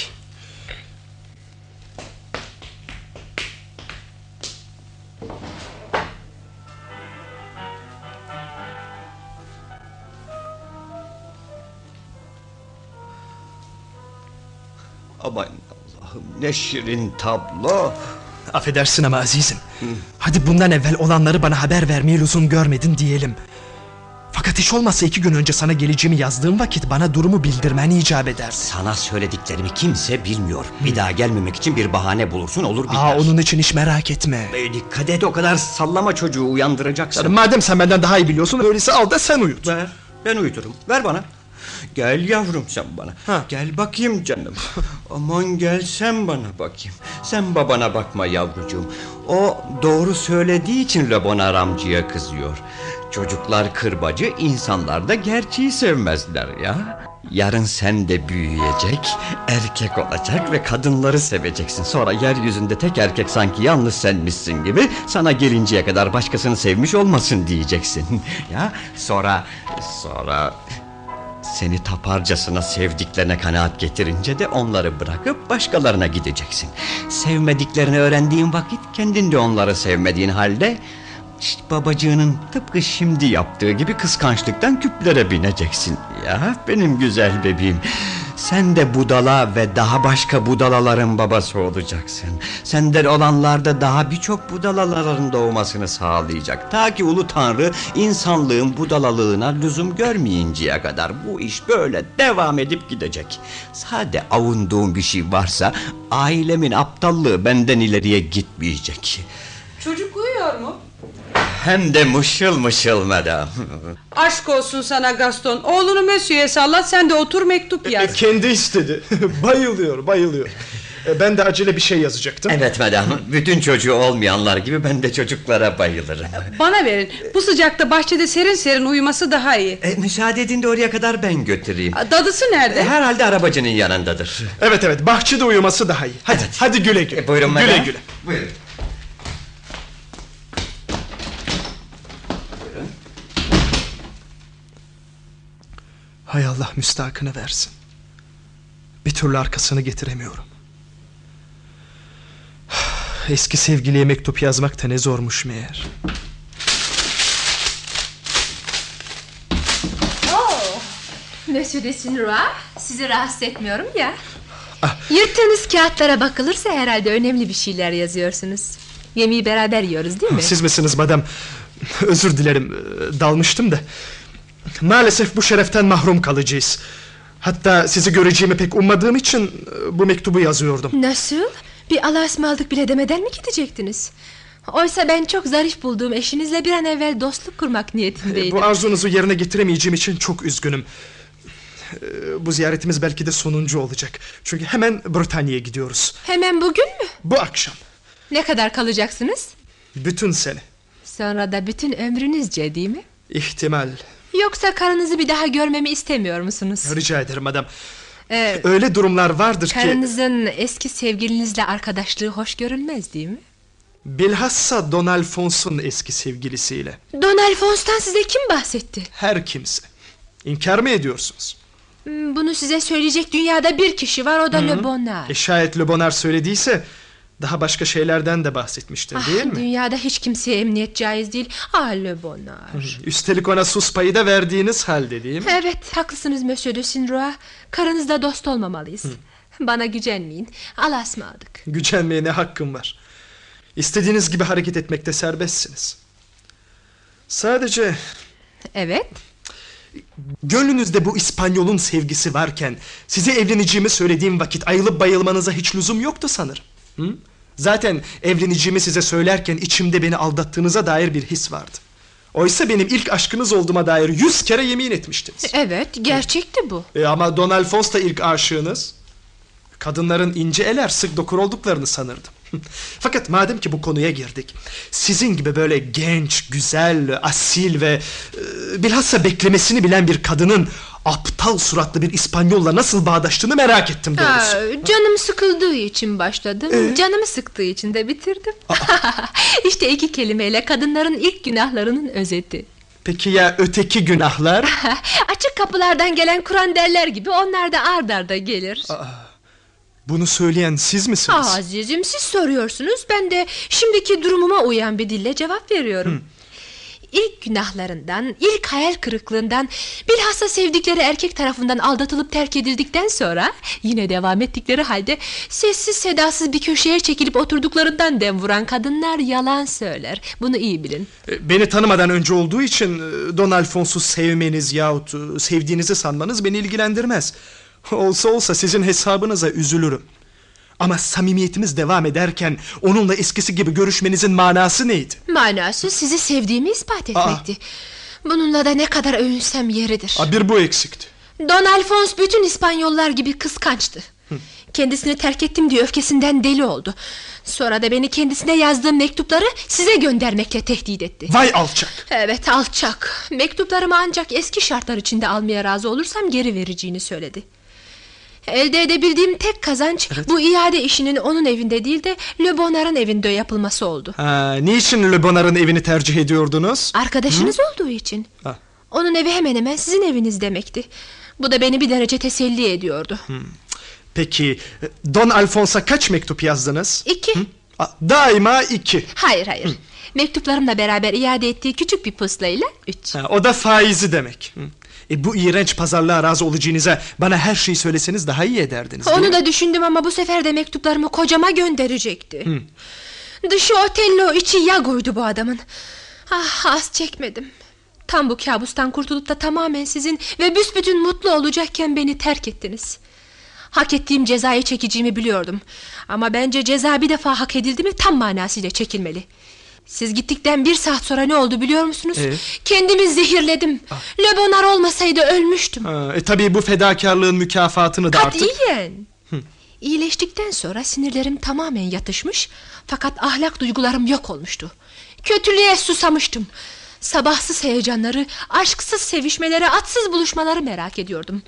Aman Allah'ım ne şirin tablo Affedersin ama azizim. Hadi bundan evvel olanları bana haber vermeyi lüzum görmedin diyelim. Fakat hiç olmazsa iki gün önce sana geleceğimi yazdığım vakit bana durumu bildirmen icap ederdi. Sana söylediklerimi kimse bilmiyor Bir daha gelmemek için bir bahane bulursun olur biter Aa onun için hiç merak etme. E, Dikkat et o kadar sallama çocuğu uyandıracaksın Madem sen benden daha iyi biliyorsun öyleyse al da sen uyut. Ver ben uyuturum ver bana Gel yavrum sen bana. Ha. Gel bakayım canım. Aman gel sen bana bakayım. Sen babana bakma yavrucuğum. O doğru söylediği için Lebon amcaya kızıyor. Çocuklar kırbacı insanlar da gerçeği sevmezler ya. Yarın sen de büyüyecek Erkek olacak ve kadınları seveceksin. Sonra yeryüzünde tek erkek sanki yalnız senmişsin gibi Sana gelinceye kadar başkasını sevmiş olmasın diyeceksin. Ya sonra Sonra seni taparcasına sevdiklerine kanaat getirince de onları bırakıp başkalarına gideceksin. Sevmediklerini öğrendiğin vakit kendin de onları sevmediğin halde işte babacığının tıpkı şimdi yaptığı gibi kıskançlıktan küplere bineceksin. Ya benim güzel bebeğim. Sen de budala ve daha başka budalaların babası olacaksın. Senden olanlarda daha birçok budalaların doğmasını sağlayacak. Ta ki Ulu Tanrı insanlığın budalalığına lüzum görmeyinceye kadar bu iş böyle devam edip gidecek. Sade avunduğum bir şey varsa ailemin aptallığı benden ileriye gitmeyecek. Çocuk uyuyor mu? Hem de mışıl mışıl madam. Aşk olsun sana Gaston. Oğlunu Monsieur'e sallat sen de otur mektup E, yaz. kendi istedi. bayılıyor bayılıyor. E, Ben de acele bir şey yazacaktım. Evet madam. Bütün çocuğu olmayanlar gibi ben de çocuklara bayılırım. Bana verin. Bu sıcakta bahçede serin serin uyuması daha iyi. E, müsaade edin de oraya kadar ben götüreyim. Dadısı nerede? E, herhalde arabacının yanındadır. Evet evet bahçede uyuması daha iyi. Hadi Evet. hadi güle güle. E, buyurun madam. Güle güle. Buyurun. Hay Allah müstahakını versin. Bir türlü arkasını getiremiyorum. Eski sevgiliye mektup yazmak da ne zormuş meğer. Monsieur de Sinroy, sizi rahatsız etmiyorum ya. Yırttığınız kağıtlara bakılırsa herhalde önemli bir şeyler yazıyorsunuz. Yemeği beraber yiyoruz değil mi? Siz misiniz madam? Özür dilerim dalmıştım da. Maalesef bu şereften mahrum kalacağız. Hatta sizi göreceğimi pek ummadığım için e, bu mektubu yazıyordum. Nasıl? Bir Allah'a ısmarladık bile demeden mi gidecektiniz? Oysa ben çok zarif bulduğum eşinizle bir an evvel dostluk kurmak niyetindeydim. Bu arzunuzu yerine getiremeyeceğim için çok üzgünüm. E, Bu ziyaretimiz belki de sonuncu olacak. Çünkü hemen Britanya'ya gidiyoruz. Hemen bugün mü? Bu akşam. Ne kadar kalacaksınız? Bütün sene. Sonra da bütün ömrünüzce değil mi? İhtimal. Yoksa karınızı bir daha görmemi istemiyor musunuz? Rica ederim madam. Ee, Öyle durumlar vardır ki... karınızın eski sevgilinizle arkadaşlığı hoş görülmez değil mi? Bilhassa Don Alfonso'nun eski sevgilisiyle. Don Alfonso'dan size kim bahsetti? Her kimse. İnkar mı ediyorsunuz? Hmm, Bunu size söyleyecek dünyada bir kişi var o da Le Bonheur. E şayet Le Bonheur söylediyse... Daha başka şeylerden de bahsetmiştir Ah, değil mi? Dünyada hiç kimseye emniyet caiz değil. Ah Le Bonheur. Üstelik ona sus payı da verdiğiniz halde değil mi? Evet haklısınız Monsieur de Sinroy. Karınızla dost olmamalıyız. Bana gücenmeyin. Allah'a ısmarladık. Gücenmeye ne hakkım var? İstediğiniz gibi hareket etmekte serbestsiniz. Sadece Evet. gönlünüzde bu İspanyol'un sevgisi varken... ...size evleneceğimi söylediğim vakit ayılıp bayılmanıza hiç lüzum yoktu sanırım. Hı? Zaten evleneceğimi size söylerken içimde beni aldattığınıza dair bir his vardı. Oysa benim ilk aşkınız olduğuma dair yüz kere yemin etmiştiniz. Evet gerçekti bu. E ama Don Alfonso da ilk aşığınız. Kadınların ince eler sık dokur olduklarını sanırdım. Fakat madem ki bu konuya girdik. Sizin gibi böyle genç, güzel, asil ve e, bilhassa beklemesini bilen bir kadının aptal suratlı bir İspanyolla nasıl bağdaştığını merak ettim doğrusu. Ha, canım sıkıldığı için başladım. Canımı sıktığı için de bitirdim. işte iki kelimeyle kadınların ilk günahlarının özeti. Peki ya öteki günahlar? Açık kapılardan gelen Kur'an derler gibi onlar da ard arda gelir. Bunu söyleyen siz misiniz? Aa, azizim siz soruyorsunuz. Ben de şimdiki durumuma uyan bir dille cevap veriyorum. İlk günahlarından, ilk hayal kırıklığından, bilhassa sevdikleri erkek tarafından aldatılıp terk edildikten sonra yine devam ettikleri halde sessiz sedasız bir köşeye çekilip oturduklarından dem vuran kadınlar yalan söyler. Bunu iyi bilin. E, Beni tanımadan önce olduğu için e, Don Alfonso sevmeniz yahut e, sevdiğinizi sanmanız beni ilgilendirmez. Olsa olsa sizin hesabınıza üzülürüm. Ama samimiyetimiz devam ederken onunla eskisi gibi görüşmenizin manası neydi? Manası sizi sevdiğimi ispat etmekti. Bununla da ne kadar övünsem yeridir. A, bir bu eksikti. Don Alfonso bütün İspanyollar gibi kıskançtı. Kendisini terk ettim diye öfkesinden deli oldu. Sonra da beni kendisine yazdığım mektupları size göndermekle tehdit etti. Vay alçak. Evet alçak. Mektuplarımı ancak eski şartlar içinde almaya razı olursam geri vereceğini söyledi. Elde edebildiğim tek kazanç bu iade işinin onun evinde değil de Le Bonheur'ın evinde yapılması oldu. Ha, niçin Le Bonheur'ın evini tercih ediyordunuz? Arkadaşınız olduğu için. Ha. Onun evi hemen hemen sizin eviniz demekti. Bu da beni bir derece teselli ediyordu. Peki Don Alfonso kaç mektup yazdınız? İki. A, daima iki. Hayır hayır. Mektuplarımla beraber iade ettiği küçük bir puslayla üç. Ha, o da faizi demek. Hı. E, bu iğrenç pazarlığa razı olacağınıza bana her şeyi söyleseniz daha iyi ederdiniz. Onu da düşündüm ama bu sefer de mektuplarımı kocama gönderecekti. Dışı Otello içi Yago'ydu bu adamın. Ah az çekmedim. Tam bu kabustan kurtulup da tamamen sizin ve büsbütün mutlu olacakken beni terk ettiniz. Hak ettiğim cezayı çekeceğimi biliyordum. Ama bence ceza bir defa hak edildi mi tam manasıyla çekilmeli. Siz gittikten bir saat sonra ne oldu biliyor musunuz? Ee? Kendimi zehirledim. Le Bonheur olmasaydı ölmüştüm. Ha, e, tabii bu fedakarlığın mükafatını da artık... Katiyen. İyileştikten sonra sinirlerim tamamen yatışmış fakat ahlak duygularım yok olmuştu. Kötülüğe susamıştım. Sabahsız heyecanları, aşksız sevişmeleri, atsız buluşmaları merak ediyordum.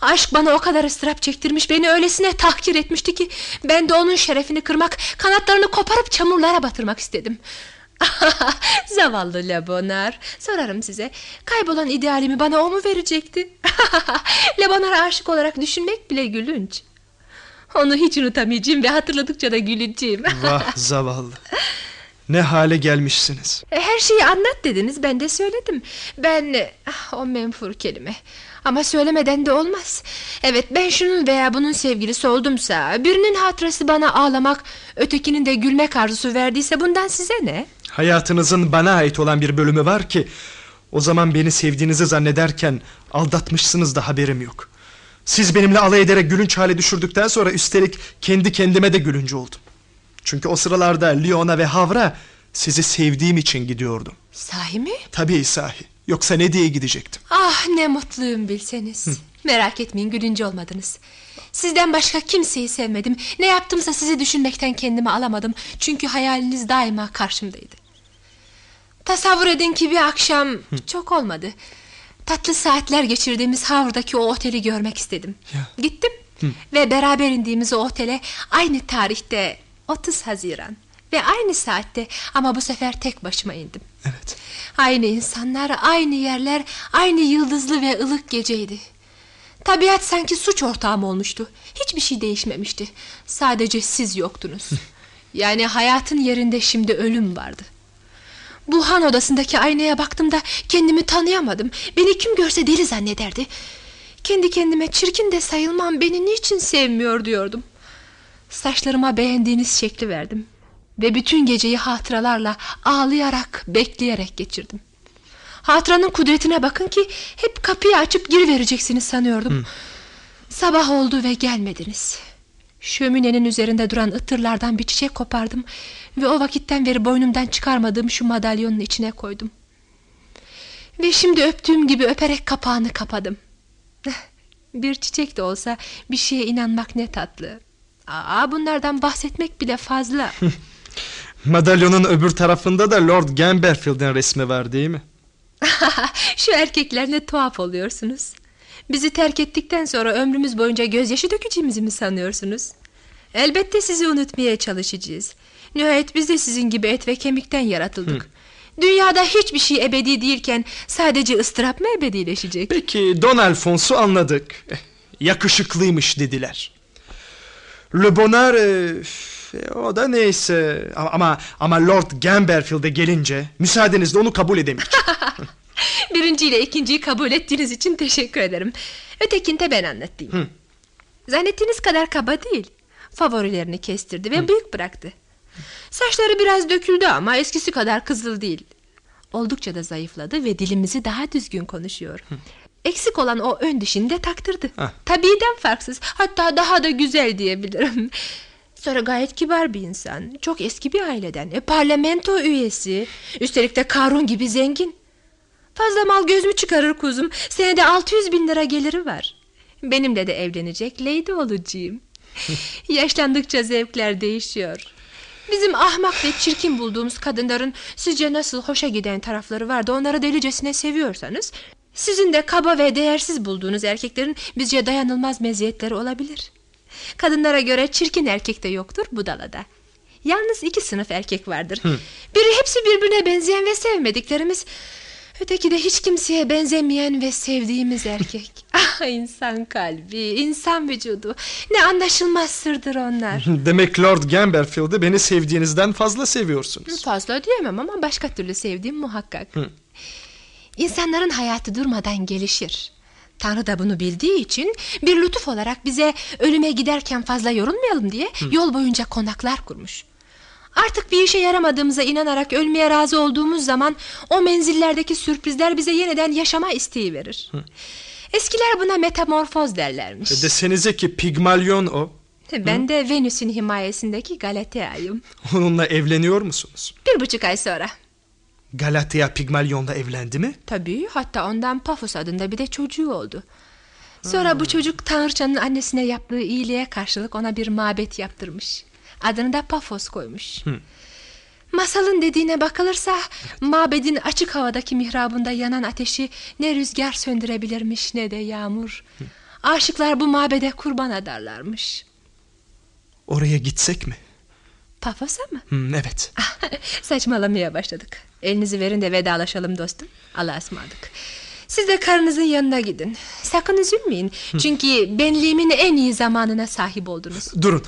Aşk bana o kadar ıstırap çektirmiş, beni öylesine tahkir etmişti ki... ...ben de onun şerefini kırmak, kanatlarını koparıp çamurlara batırmak istedim. Zavallı Lebonar. Sorarım size. Kaybolan idealimi bana o mu verecekti? Lebonar'a aşık olarak düşünmek bile gülünç. Onu hiç unutamayacağım ve hatırladıkça da güleceğim. Vah zavallı. Ne hale gelmişsiniz. Her şeyi anlat dediniz ben de söyledim. Ben ah, o menfur kelime. Ama söylemeden de olmaz. Evet ben şunun veya bunun sevgilisi oldumsa... ...birinin hatırası bana ağlamak... ...ötekinin de gülmek arzusu verdiyse bundan size ne? Hayatınızın bana ait olan bir bölümü var ki... ...o zaman beni sevdiğinizi zannederken... ...aldatmışsınız da haberim yok. Siz benimle alay ederek gülünç hale düşürdükten sonra... ...üstelik kendi kendime de gülünç oldum. Çünkü o sıralarda Leona ve Havra... ...sizi sevdiğim için gidiyordum. Sahi mi? Tabii sahi. Yoksa ne diye gidecektim? Ah ne mutluyum bilseniz. Merak etmeyin gülünce olmadınız. Sizden başka kimseyi sevmedim. Ne yaptımsa sizi düşünmekten kendimi alamadım. Çünkü hayaliniz daima karşımdaydı. Tasavvur edin ki bir akşam çok olmadı. Tatlı saatler geçirdiğimiz Havrdaki o oteli görmek istedim. Ya. Gittim ve beraber indiğimiz o otele aynı tarihte 30 Haziran ve aynı saatte ama bu sefer tek başıma indim. Evet. Aynı insanlar, aynı yerler, aynı yıldızlı ve ılık geceydi. Tabiat sanki suç ortağım olmuştu. Hiçbir şey değişmemişti. Sadece siz yoktunuz. Yani hayatın yerinde şimdi ölüm vardı. Bu han odasındaki aynaya baktığımda kendimi tanıyamadım. Beni kim görse deli zannederdi. Kendi kendime çirkin de sayılmam beni niçin sevmiyor diyordum. Saçlarıma beğendiğiniz şekli verdim. Ve bütün geceyi hatıralarla ağlayarak, bekleyerek geçirdim. Hatıranın kudretine bakın ki hep kapıyı açıp girivereceksiniz sanıyordum. Sabah oldu ve gelmediniz. Şöminenin üzerinde duran ıtırlardan bir çiçek kopardım ve o vakitten beri boynumdan çıkarmadığım şu madalyonun içine koydum. Ve şimdi öptüğüm gibi öperek kapağını kapadım. Bir çiçek de olsa bir şeye inanmak ne tatlı. Aa, bunlardan bahsetmek bile fazla. Madalyonun öbür tarafında da Lord Gamberfield'in resmi var değil mi? Şu erkekler ne tuhaf oluyorsunuz. Bizi terk ettikten sonra ömrümüz boyunca gözyaşı dökeceğimizi mi sanıyorsunuz? Elbette sizi unutmaya çalışacağız. Nihayet biz de sizin gibi et ve kemikten yaratıldık. Dünyada hiçbir şey ebedi değilken sadece ıstırap mı ebedileşecek? Peki Don Alfonso anladık. Eh, Yakışıklıymış dediler. Le Bonheur e, o da neyse ama ama, Lord Gamberfield'e gelince müsaadenizle onu kabul edemeyeceğim. Birinciyle ikinciyi kabul ettiğiniz için teşekkür ederim. Ötekini de ben anlatayım. Zannettiğiniz kadar kaba değil. Favorilerini kestirdi ve büyük bıraktı. Saçları biraz döküldü ama eskisi kadar kızıl değil. Oldukça da zayıfladı ve dilimizi daha düzgün konuşuyor. Eksik olan o ön dişini de taktırdı. Hah. Tabiiden farksız hatta daha da güzel diyebilirim. Sonra gayet kibar bir insan. Çok eski bir aileden. E, parlamento üyesi. Üstelik de Karun gibi zengin. Fazla mal göz mü çıkarır kuzum? Senede 600 bin lira geliri var. Benimle de evlenecek lady olacağım. Yaşlandıkça zevkler değişiyor. Bizim ahmak ve çirkin bulduğumuz kadınların sizce nasıl hoşa giden tarafları vardı onları delicesine seviyorsanız... ...sizin de kaba ve değersiz bulduğunuz erkeklerin bizce dayanılmaz meziyetleri olabilir. Kadınlara göre çirkin erkek de yoktur budalada. Yalnız iki sınıf erkek vardır. Biri hepsi birbirine benzeyen ve sevmediklerimiz... Öteki de hiç kimseye benzemeyen ve sevdiğimiz erkek. ah insan kalbi, insan vücudu. Ne anlaşılmaz sırdır onlar. Demek Lord Gamberfield'ı beni sevdiğinizden fazla seviyorsunuz. Fazla diyemem ama başka türlü sevdiğim muhakkak. İnsanların hayatı durmadan gelişir. Tanrı da bunu bildiği için bir lütuf olarak bize ölüme giderken fazla yorulmayalım diye yol boyunca konaklar kurmuş. Artık bir işe yaramadığımıza inanarak ölmeye razı olduğumuz zaman o menzillerdeki sürprizler bize yeniden yaşama isteği verir. Eskiler buna metamorfoz derlermiş. E, Desenize ki Pigmalyon o. Ben de Venüs'ün himayesindeki Galatea'yım. Onunla evleniyor musunuz? Bir buçuk ay sonra. Galatea Pigmalyon'la evlendi mi? Tabii hatta ondan Pafos adında bir de çocuğu oldu. Sonra bu çocuk Tanrıçanın annesine yaptığı iyiliğe karşılık ona bir mabet yaptırmış. Adını da Pafos koymuş. Masalın dediğine bakılırsa mabedin açık havadaki mihrabında yanan ateşi ne rüzgar söndürebilirmiş ne de yağmur. Aşıklar bu mabede kurban adarlarmış. Oraya gitsek mi? Pafos'a mı? Hmm, evet. Saçmalamaya başladık. Elinizi verin de vedalaşalım dostum. Allah'a ısmarladık. Siz de karınızın yanına gidin. Sakın üzülmeyin. Çünkü benliğimin en iyi zamanına sahip oldunuz. Durun.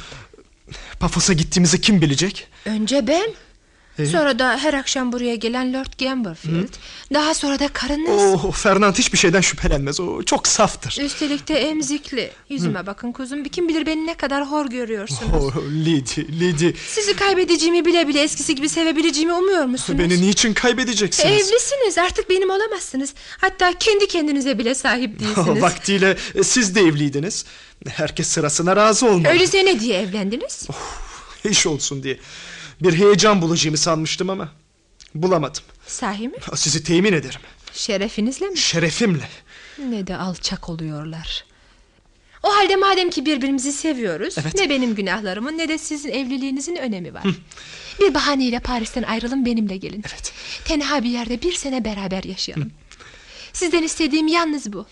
Pafos'a gittiğimizi kim bilecek? Önce ben. Sonra da her akşam buraya gelen Lord Gamberfield. Daha sonra da karınız. Oh, Fernand hiçbir şeyden şüphelenmez. O çok saftır. Üstelik de emzikli. Yüzüme bakın kuzum. Kim bilir beni ne kadar hor görüyorsunuz. Oh, Lidi, Lidi. Sizi kaybedeceğimi bile bile eskisi gibi sevebileceğimi umuyor musunuz? Beni niçin kaybedeceksiniz? Evlisiniz artık benim olamazsınız. Hatta kendi kendinize bile sahip değilsiniz. Vaktiyle e, siz de evliydiniz. Herkes sırasına razı olmalı. Öyleyse ne diye evlendiniz? İş olsun diye. Bir heyecan bulacağımı sanmıştım ama bulamadım. Sahi mi? Sizi temin ederim. Şerefinizle mi? Şerefimle. Ne de alçak oluyorlar. O halde madem ki birbirimizi seviyoruz... Evet. ...ne benim günahlarımın ne de sizin evliliğinizin önemi var. Bir bahaneyle Paris'ten ayrılın benimle gelin. Evet. Tenha bir yerde bir sene beraber yaşayalım. Sizden istediğim yalnız bu.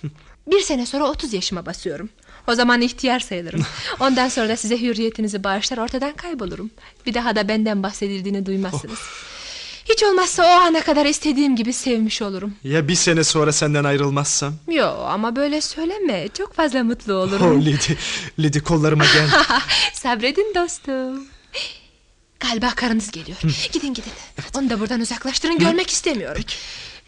Bir sene sonra 30 yaşıma basıyorum. O zaman ihtiyar sayılırım. Ondan sonra da size hürriyetinizi bağışlar ortadan kaybolurum. Bir daha da benden bahsedildiğini duymazsınız. Hiç olmazsa o ana kadar istediğim gibi sevmiş olurum. Ya bir sene sonra senden ayrılmazsam? Yo ama böyle söyleme. Çok fazla mutlu Oh olurum. Lidi, Lidi kollarıma gel. Sabredin dostum. Galiba karınız geliyor. Gidin gidin. Onu da buradan uzaklaştırın. Görmek istemiyorum. Le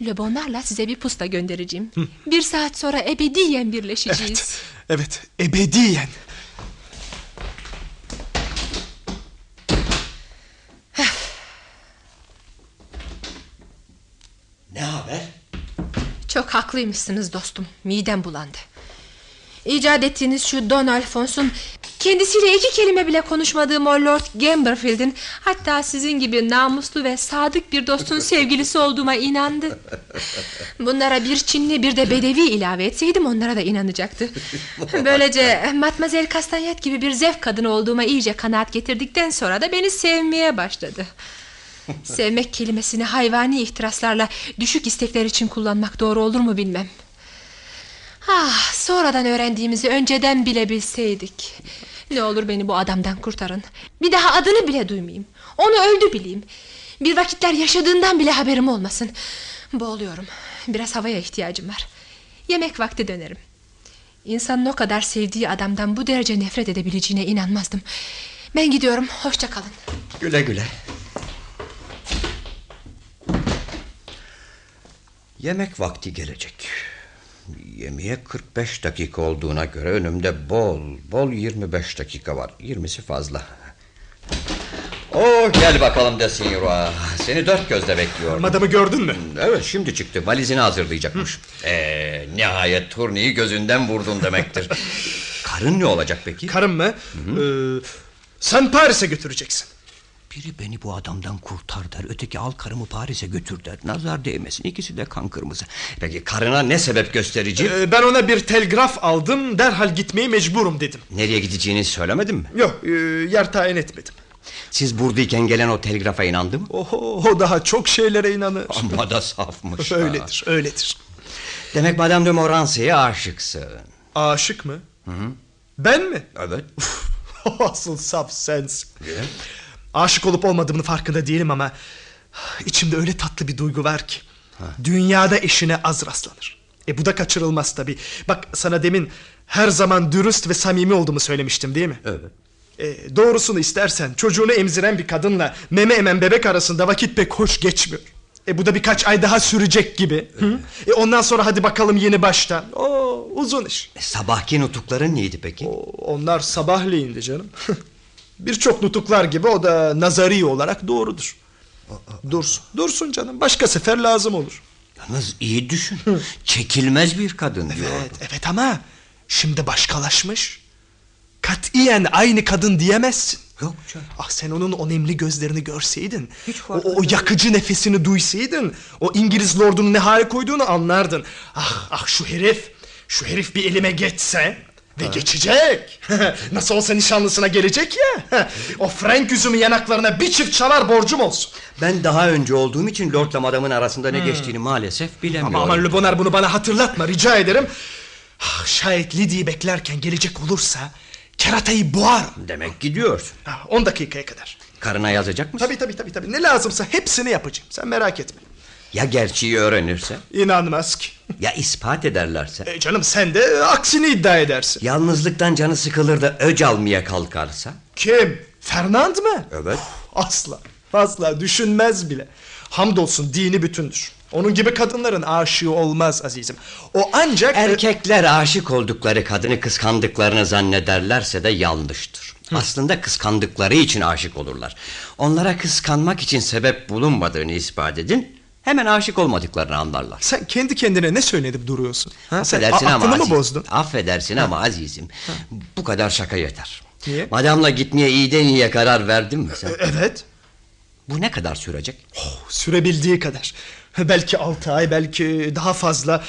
Bonar'la size bir pusta göndereceğim. Bir saat sonra ebediyen birleşeceğiz. Evet, ebediyen. Ne haber? Çok haklıymışsınız dostum. Midem bulandı. İcat ettiğiniz şu Don Alfonso'nun kendisiyle iki kelime bile konuşmadığım o Lord Gamberfield'in hatta sizin gibi namuslu ve sadık bir dostun sevgilisi olduğuma inandı. Bunlara bir Çinli bir de Bedevi ilave etseydim onlara da inanacaktı. Böylece Matmazel Kastanyet gibi bir zevk kadını olduğuma iyice kanaat getirdikten sonra da beni sevmeye başladı. Sevmek kelimesini hayvani ihtiraslarla düşük istekler için kullanmak doğru olur mu bilmem. Ah, sonradan öğrendiğimizi önceden bile bilseydik. Ne olur beni bu adamdan kurtarın. Bir daha adını bile duymayayım. Onu öldü bileyim. Bir vakitler yaşadığından bile haberim olmasın. Boğuluyorum. Biraz havaya ihtiyacım var. Yemek vakti dönerim. İnsanın o kadar sevdiği adamdan bu derece nefret edebileceğine inanmazdım. Ben gidiyorum. Hoşça kalın. Güle güle. Yemek vakti gelecek. Yemeğe 45 dakika olduğuna göre önümde bol bol 25 dakika var. 20'si fazla. Oh gel bakalım de Signora. Seni dört gözle bekliyorum. Madamı gördün mü? Evet şimdi çıktı valizini hazırlayacakmış. Ee, nihayet turneyi gözünden vurdun demektir. Karın ne olacak peki? Karım mı? Ee, sen Paris'e götüreceksin. Biri beni bu adamdan kurtar der. Öteki al karımı Paris'e götür der. Nazar değmesin. İkisi de kan kırmızı. Peki karına ne sebep gösterici? Ee, ben ona bir telgraf aldım. Derhal gitmeye mecburum dedim. Nereye gideceğini söylemedin mi? Yok, e, yer tayin etmedim. Siz buradayken gelen o telgrafa inandı mı? Oho, o daha çok şeylere inanır. Amma da safmış. ha. öyledir, öyledir. Demek Madame de Morancy'ye aşıksın. Aşık mı? Ben mi? Evet. Asıl saf sensin. Aşık olup olmadığımın farkında değilim ama içimde öyle tatlı bir duygu var ki. Dünyada eşine az rastlanır. E bu da kaçırılmaz tabii. Bak sana demin her zaman dürüst ve samimi olduğumu söylemiştim değil mi? Evet. E, doğrusunu istersen çocuğunu emziren bir kadınla meme emen bebek arasında vakit pek hoş geçmiyor. E bu da birkaç ay daha sürecek gibi. Hı? E ondan sonra hadi bakalım yeni baştan. Oo uzun iş. E, sabahki nutukların neydi peki? O- onlar sabahleyindi canım. Birçok nutuklar gibi o da nazari olarak doğrudur. Dursun, dursun canım. Başka sefer lazım olur. Yalnız iyi düşün. Çekilmez bir kadın. Evet, evet ama şimdi başkalaşmış. Katiyen aynı kadın diyemezsin. Yok canım. Ah sen onun o nemli gözlerini görseydin. Hiç o, o yakıcı nefesini duysaydın. O İngiliz lordunun ne hale koyduğunu anlardın. Ah, ah şu herif. Şu herif bir elime geçse ve geçecek. Nasıl olsa nişanlısına gelecek ya. o Frank üzümü yanaklarına bir çift çalar borcum olsun. Ben daha önce olduğum için Lord'la Madam'ın arasında ne geçtiğini maalesef bilemiyorum. Ama aman Lubonar bunu bana hatırlatma rica ederim. Ah, Şayet Lidy'yi beklerken gelecek olursa keratayı boğar. Demek gidiyorsun. 10 dakikaya kadar. Karına yazacak mısın? Tabii tabii tabii tabii. Ne lazımsa hepsini yapacağım. Sen merak etme. Ya gerçeği öğrenirse? İnanmaz ki. Ya ispat ederlerse? E canım sen de aksini iddia edersin. Yalnızlıktan canı sıkılır da öc almaya kalkarsa? Kim? Fernand mı? Evet. Asla. Asla düşünmez bile. Hamdolsun dini bütündür. Onun gibi kadınların aşığı olmaz azizim. O ancak... Erkekler aşık oldukları kadını kıskandıklarını zannederlerse de yanlıştır. Aslında kıskandıkları için aşık olurlar. Onlara kıskanmak için sebep bulunmadığını ispat edin. Hemen aşık olmadıklarını anlarlar. Sen kendi kendine ne söyledip duruyorsun? Ha? Sen Affedersin a- ama aklını mı bozdun? Affedersin ama azizim. Bu kadar şaka yeter. Niye? Madamla gitmeye iyiden iyiye karar verdin mi sen? E- Evet. Bu ne kadar sürecek? Oh, sürebildiği kadar. Belki altı ay, belki daha fazla.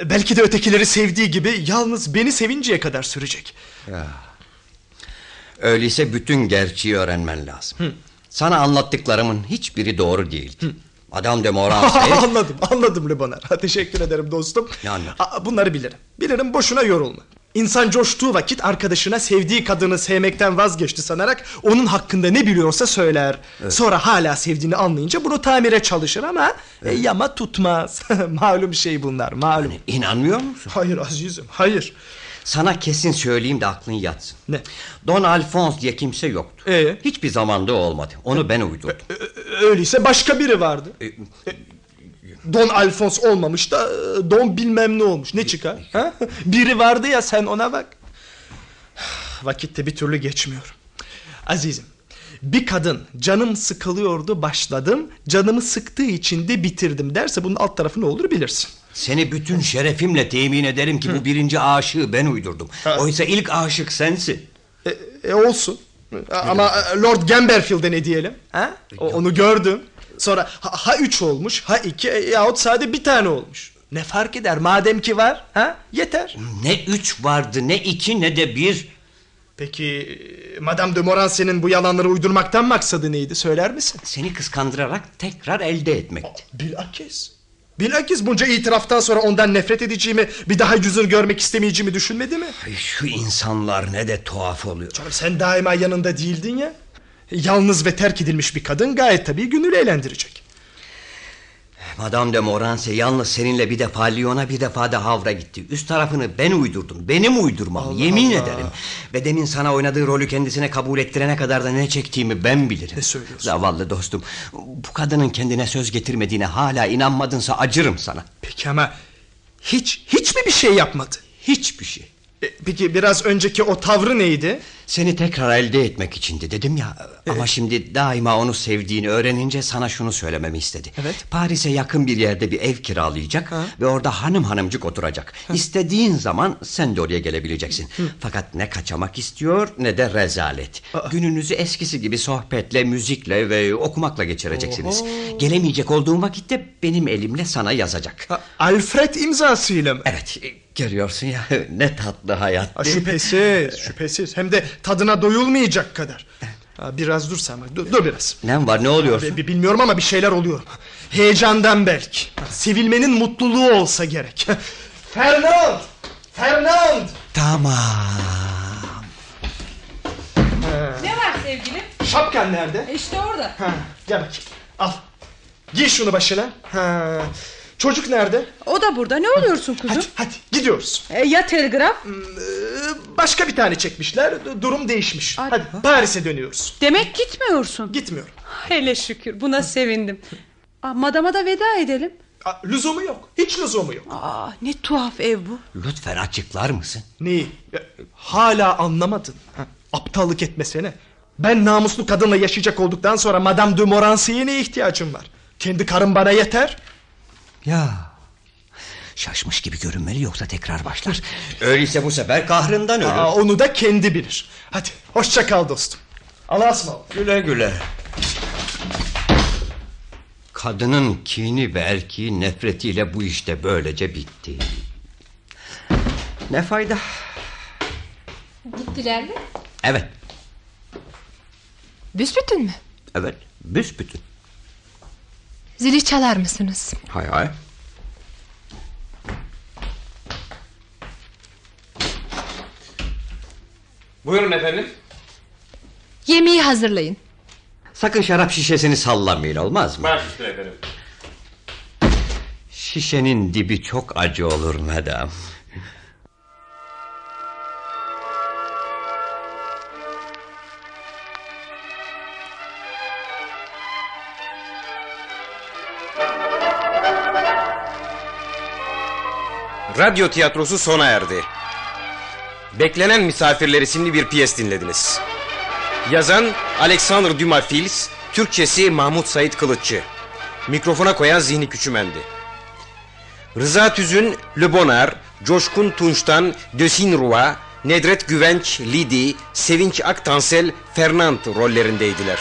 E, Belki de ötekileri sevdiği gibi yalnız beni sevinceye kadar sürecek. Öyleyse bütün gerçeği öğrenmen lazım. Sana anlattıklarımın hiçbiri doğru değil. Madame de Morancy... anladım, anladım Lebonar. Ha, teşekkür ederim dostum. Aa, Bunları bilirim. Bilirim boşuna yorulma. İnsan coştuğu vakit arkadaşına sevdiği kadını sevmekten vazgeçti sanarak onun hakkında ne biliyorsa söyler. Sonra hala sevdiğini anlayınca bunu tamire çalışır ama e, yama tutmaz. malum şey bunlar, malum. İnanmıyor musun? Hayır azizim, hayır. Sana kesin söyleyeyim de aklın yatsın. Ne? Don Alphonse diye kimse yoktu. Ee? Hiçbir zamanda olmadı. Onu ben uydurdum. Ö- Öyleyse başka biri vardı. E, Don Alphonse olmamış da e, Don bilmem ne olmuş. Ne çıkar? Ha? Biri vardı ya sen ona bak. Vakit de bir türlü geçmiyor. Azizim, bir kadın canım sıkılıyordu başladım, canımı sıktığı için de bitirdim derse bunun alt tarafı ne olur bilirsin. Seni bütün şerefimle temin ederim ki bu birinci aşığı ben uydurdum. Oysa ilk aşık sensin. E, e, olsun. Ama e, Lord Gamberfield'e ne diyelim? Ha? O- onu gördüm. Sonra ha, ha üç olmuş, ha iki e, yahut sade bir tane olmuş. Ne fark eder madem ki var? Ha? Yeter. Ne üç vardı ne iki ne de bir. Peki e, Madame de Morancy'nin bu yalanları uydurmaktan maksadı neydi söyler misin? Seni kıskandırarak tekrar elde etmekti. Bilakis. Bilakis bunca itiraftan sonra ondan nefret edeceğimi, bir daha yüzünü görmek istemeyeceğimi düşünmedi mi? Ay, Şu insanlar ne de tuhaf oluyor. Canım sen daima yanında değildin ya. Yalnız ve terk edilmiş bir kadın gayet tabii gönül eğlendirecek. Madame de Morancy yalnız seninle bir defa Lyon'a bir defa da Havra gitti. Üst tarafını ben uydurdum. Benim uydurmam. yemin Allah. ederim. Ve demin sana oynadığı rolü kendisine kabul ettirene kadar da ne çektiğimi ben bilirim. Ne söylüyorsun? Zavallı dostum. Bu kadının kendine söz getirmediğine hala inanmadınsa acırım sana. Peki ama hiç, hiç mi bir şey yapmadı? Hiçbir şey. E, peki biraz önceki o tavrı neydi? Seni tekrar elde etmek içindi dedim ya. Ama şimdi daima onu sevdiğini öğrenince sana şunu söylememi istedi. Evet. Paris'e yakın bir yerde bir ev kiralayacak ve orada hanım hanımcık oturacak. İstediğin zaman sen de oraya gelebileceksin. Fakat ne kaçamak istiyor ne de rezalet. Gününüzü eskisi gibi sohbetle, müzikle ve okumakla geçireceksiniz. Gelemeyecek olduğun vakitte benim elimle sana yazacak. Ha, Alfred imzasıyla mı? Evet, e, görüyorsun ya ne tatlı hayat. Ha, şüphesiz, şüphesiz. Hem de tadına doyulmayacak kadar. Ha, biraz dur sen. Dur, dur biraz. Ne var ne bi- Bilmiyorum ama bir şeyler oluyor. Heyecandan belki. Sevilmenin mutluluğu olsa gerek. Fernand! Fernand! Tamam. Ne var sevgilim? Şapkan nerede? İşte orada. Ha, gel bakayım. Al. Giy şunu başına. Ha. Çocuk nerede? O da burada. Ne oluyorsun kuzum? Hadi, hadi gidiyoruz. E, ya telgraf? Ee, başka bir tane çekmişler. Durum değişmiş. Ay. Hadi Paris'e dönüyoruz. Demek gitmiyorsun. Gitmiyorum. Hele şükür buna sevindim. Aa, madama da veda edelim. Aa, lüzumu yok. Hiç lüzumu yok. Aa, ne tuhaf ev bu. Lütfen açıklar mısın? Neyi? Ya, Hala anlamadın. Ha, aptallık etmesene. Ben namuslu kadınla yaşayacak olduktan sonra Madame de Morancy'ye ne ihtiyacım var? Kendi karım bana yeter. Ya şaşmış gibi görünmeli yoksa tekrar başlar. Öyleyse bu sefer kahrından ölür. Aa, onu da kendi bilir. Hadi hoşça kal dostum. Allah'a ısmarladık. Güle güle. Kadının kini ve erkeğin nefretiyle bu işte böylece bitti. Ne fayda? Gittiler mi? Evet, Büsbütün mü? evet. Büsbütün. Zili çalar mısınız? Hay hay. Buyurun efendim. Yemeği hazırlayın. Sakın şarap şişesini sallamayın olmaz mı? Baş üstüne efendim. Şişenin dibi çok acı olur madam. Radyo tiyatrosu sona erdi. Beklenen Misafirler isimli bir piyes dinlediniz. Yazan Alexander Dumas Fils, Türkçesi Mahmut Sait Kılıççı. Mikrofona koyan Zihni Küçümendi. Rıza Tüzün, Le Bonheur, Coşkun Tunç'tan Dösin Rua, Nedret Güvenç, Lidi, Sevinç Aktansel, Fernand rollerindeydiler.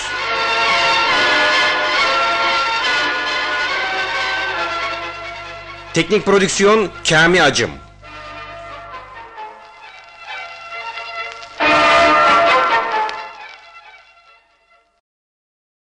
Teknik prodüksiyon Kami Acım.